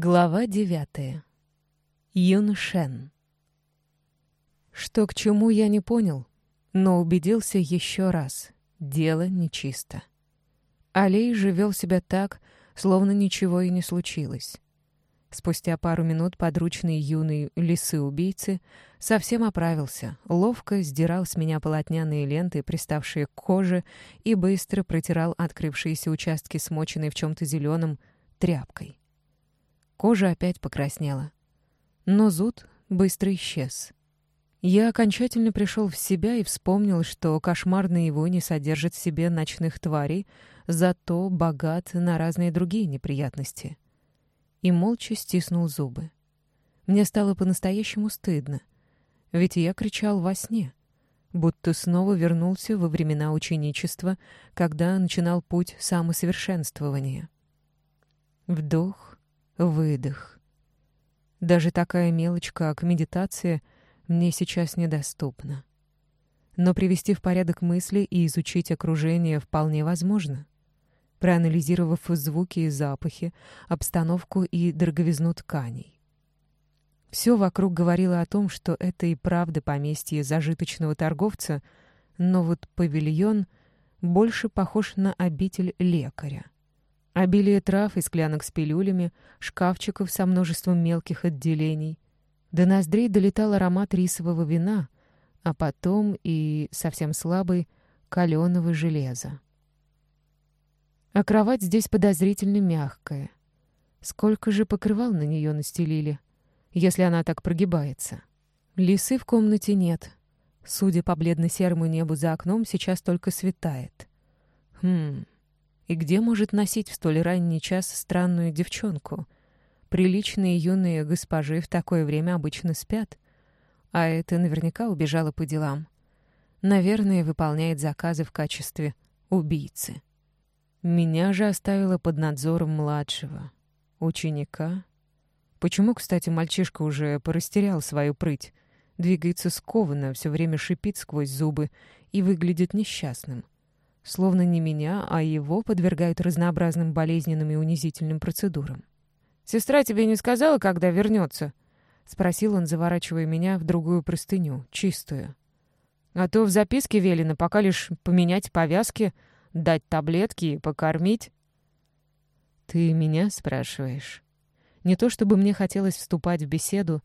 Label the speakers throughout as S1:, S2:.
S1: Глава девятая. Юн Шен. Что к чему я не понял, но убедился еще раз. Дело нечисто. Алей же вел себя так, словно ничего и не случилось. Спустя пару минут подручный юный лисы-убийцы совсем оправился, ловко сдирал с меня полотняные ленты, приставшие к коже, и быстро протирал открывшиеся участки, смоченной в чем-то зеленом, тряпкой. Кожа опять покраснела. Но зуд быстро исчез. Я окончательно пришел в себя и вспомнил, что кошмар его не содержит в себе ночных тварей, зато богат на разные другие неприятности — и молча стиснул зубы. Мне стало по-настоящему стыдно, ведь я кричал во сне, будто снова вернулся во времена ученичества, когда начинал путь самосовершенствования. Вдох, выдох. Даже такая мелочь, как медитация, мне сейчас недоступна. Но привести в порядок мысли и изучить окружение вполне возможно — проанализировав звуки и запахи, обстановку и дороговизну тканей. Все вокруг говорило о том, что это и правда поместье зажиточного торговца, но вот павильон больше похож на обитель лекаря. Обилие трав и склянок с пилюлями, шкафчиков со множеством мелких отделений. До ноздрей долетал аромат рисового вина, а потом и совсем слабый каленого железа. А кровать здесь подозрительно мягкая. Сколько же покрывал на нее настелили, если она так прогибается? Лисы в комнате нет. Судя по бледно-серому небу за окном, сейчас только светает. Хм, и где может носить в столь ранний час странную девчонку? Приличные юные госпожи в такое время обычно спят, а это наверняка убежала по делам. Наверное, выполняет заказы в качестве убийцы. Меня же оставила под надзором младшего. Ученика? Почему, кстати, мальчишка уже порастерял свою прыть? Двигается скованно, все время шипит сквозь зубы и выглядит несчастным. Словно не меня, а его подвергают разнообразным болезненным и унизительным процедурам. «Сестра тебе не сказала, когда вернется?» — спросил он, заворачивая меня в другую простыню, чистую. «А то в записке велено пока лишь поменять повязки», Дать таблетки и покормить? Ты меня спрашиваешь? Не то чтобы мне хотелось вступать в беседу,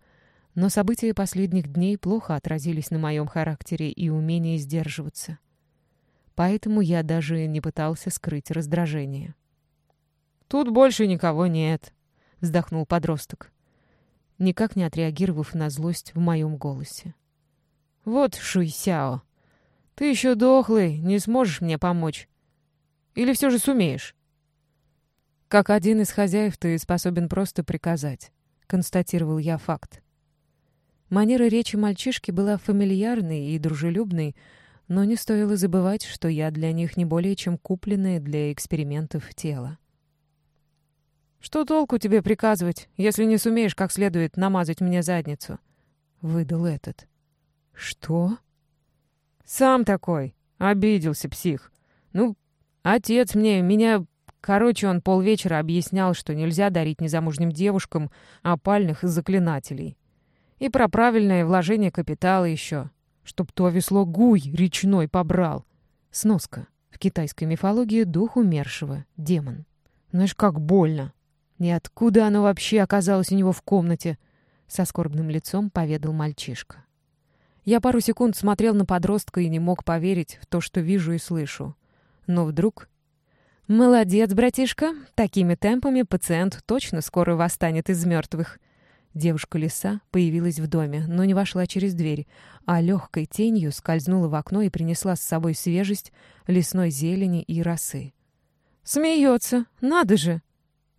S1: но события последних дней плохо отразились на моем характере и умении сдерживаться. Поэтому я даже не пытался скрыть раздражение. «Тут больше никого нет», — вздохнул подросток, никак не отреагировав на злость в моем голосе. «Вот, Шуйсяо, ты еще дохлый, не сможешь мне помочь. Или все же сумеешь?» «Как один из хозяев ты способен просто приказать», — констатировал я факт. Манера речи мальчишки была фамильярной и дружелюбной, но не стоило забывать, что я для них не более чем купленное для экспериментов тело. «Что толку тебе приказывать, если не сумеешь как следует намазать мне задницу?» — выдал этот. «Что?» «Сам такой. Обиделся псих. Ну, Отец мне, меня... Короче, он полвечера объяснял, что нельзя дарить незамужним девушкам опальных заклинателей. И про правильное вложение капитала еще. Чтоб то весло гуй речной побрал. Сноска. В китайской мифологии дух умершего, демон. Знаешь, как больно. И откуда оно вообще оказалось у него в комнате? Со скорбным лицом поведал мальчишка. Я пару секунд смотрел на подростка и не мог поверить в то, что вижу и слышу но вдруг... «Молодец, братишка! Такими темпами пациент точно скоро восстанет из мертвых!» Девушка-лиса появилась в доме, но не вошла через дверь, а легкой тенью скользнула в окно и принесла с собой свежесть лесной зелени и росы. «Смеется! Надо же!»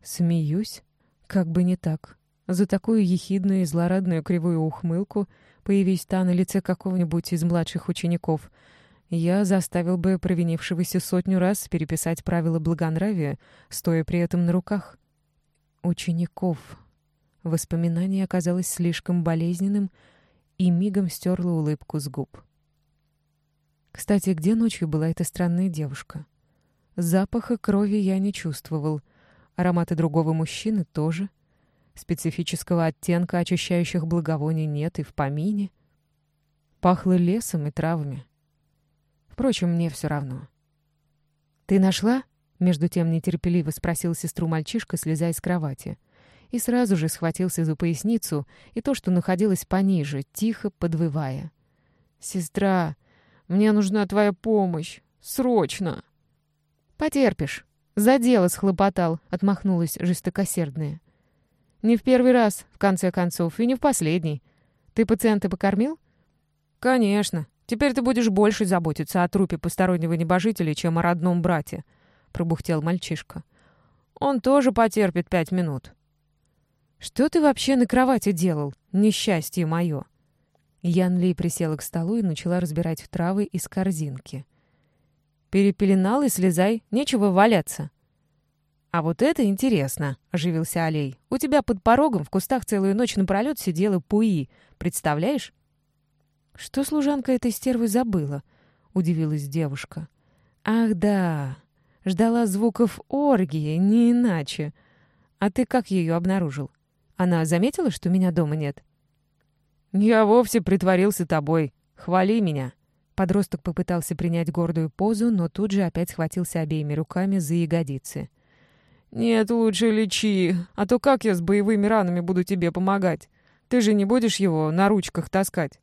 S1: «Смеюсь? Как бы не так. За такую ехидную и злорадную кривую ухмылку появись та на лице какого-нибудь из младших учеников — я заставил бы провинившегося сотню раз переписать правила благонравия, стоя при этом на руках. Учеников. Воспоминание оказалось слишком болезненным и мигом стерло улыбку с губ. Кстати, где ночью была эта странная девушка? Запаха крови я не чувствовал, аромата другого мужчины тоже. Специфического оттенка очищающих благовоний нет и в помине. Пахло лесом и травами. Впрочем, мне все равно. «Ты нашла?» — между тем нетерпеливо спросил сестру мальчишка, слезая с кровати. И сразу же схватился за поясницу и то, что находилось пониже, тихо подвывая. «Сестра, мне нужна твоя помощь. Срочно!» «Потерпишь. За дело схлопотал», — отмахнулась жестокосердная. «Не в первый раз, в конце концов, и не в последний. Ты пациента покормил?» «Конечно. Теперь ты будешь больше заботиться о трупе постороннего небожителя, чем о родном брате», — пробухтел мальчишка. «Он тоже потерпит пять минут». «Что ты вообще на кровати делал, несчастье мое?» Ян Ли присела к столу и начала разбирать травы из корзинки. «Перепеленал и слезай, нечего валяться». «А вот это интересно», — оживился Алей. «У тебя под порогом в кустах целую ночь напролет сидела Пуи. Представляешь?» «Что служанка этой стервы забыла?» — удивилась девушка. «Ах да, ждала звуков оргии, не иначе. А ты как ее обнаружил? Она заметила, что меня дома нет?» «Я вовсе притворился тобой. Хвали меня». Подросток попытался принять гордую позу, но тут же опять схватился обеими руками за ягодицы. «Нет, лучше лечи, а то как я с боевыми ранами буду тебе помогать? Ты же не будешь его на ручках таскать?»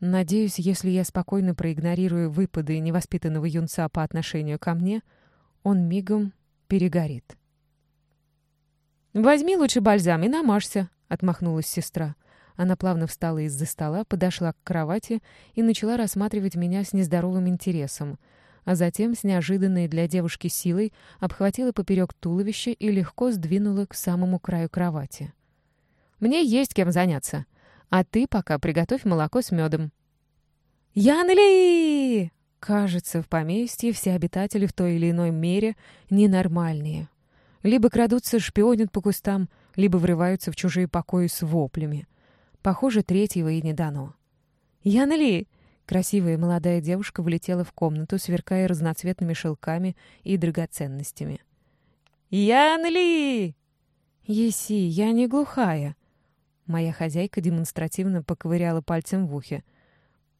S1: Надеюсь, если я спокойно проигнорирую выпады невоспитанного юнца по отношению ко мне, он мигом перегорит. «Возьми лучше бальзам и намажься», — отмахнулась сестра. Она плавно встала из-за стола, подошла к кровати и начала рассматривать меня с нездоровым интересом, а затем с неожиданной для девушки силой обхватила поперек туловища и легко сдвинула к самому краю кровати. «Мне есть кем заняться. А ты пока приготовь молоко с медом». «Янли!» Кажется, в поместье все обитатели в той или иной мере ненормальные. Либо крадутся, шпионят по кустам, либо врываются в чужие покои с воплями. Похоже, третьего и не дано. «Янли!» Красивая молодая девушка влетела в комнату, сверкая разноцветными шелками и драгоценностями. «Янли!» «Еси, я не глухая», Моя хозяйка демонстративно поковыряла пальцем в ухе.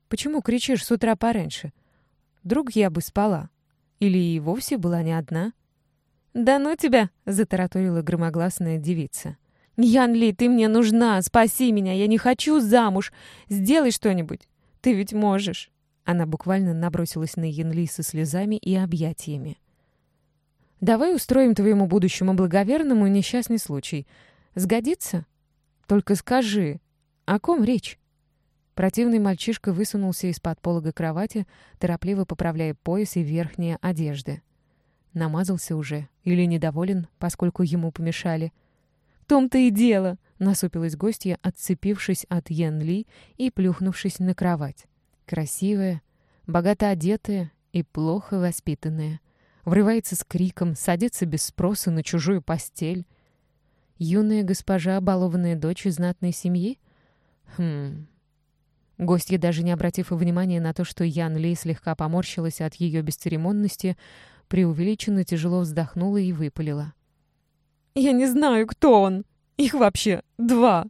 S1: «Почему кричишь с утра пораньше? Друг я бы спала. Или и вовсе была не одна?» «Да ну тебя!» — затараторила громогласная девица. «Ян Ли, ты мне нужна! Спаси меня! Я не хочу замуж! Сделай что-нибудь! Ты ведь можешь!» Она буквально набросилась на Янли со слезами и объятиями. «Давай устроим твоему будущему благоверному несчастный случай. Сгодится?» Только скажи, о ком речь?» Противный мальчишка высунулся из-под полога кровати, торопливо поправляя пояс и верхние одежды. Намазался уже или недоволен, поскольку ему помешали. «В том-то и дело!» — насупилась гостья, отцепившись от Йен Ли и плюхнувшись на кровать. Красивая, богато одетая и плохо воспитанная. Врывается с криком, садится без спроса на чужую постель — Юная госпожа, балованная дочь знатной семьи? Хм... Гостья, даже не обратив внимания на то, что Ян Ли слегка поморщилась от ее бесцеремонности, преувеличенно тяжело вздохнула и выпалила. «Я не знаю, кто он. Их вообще два.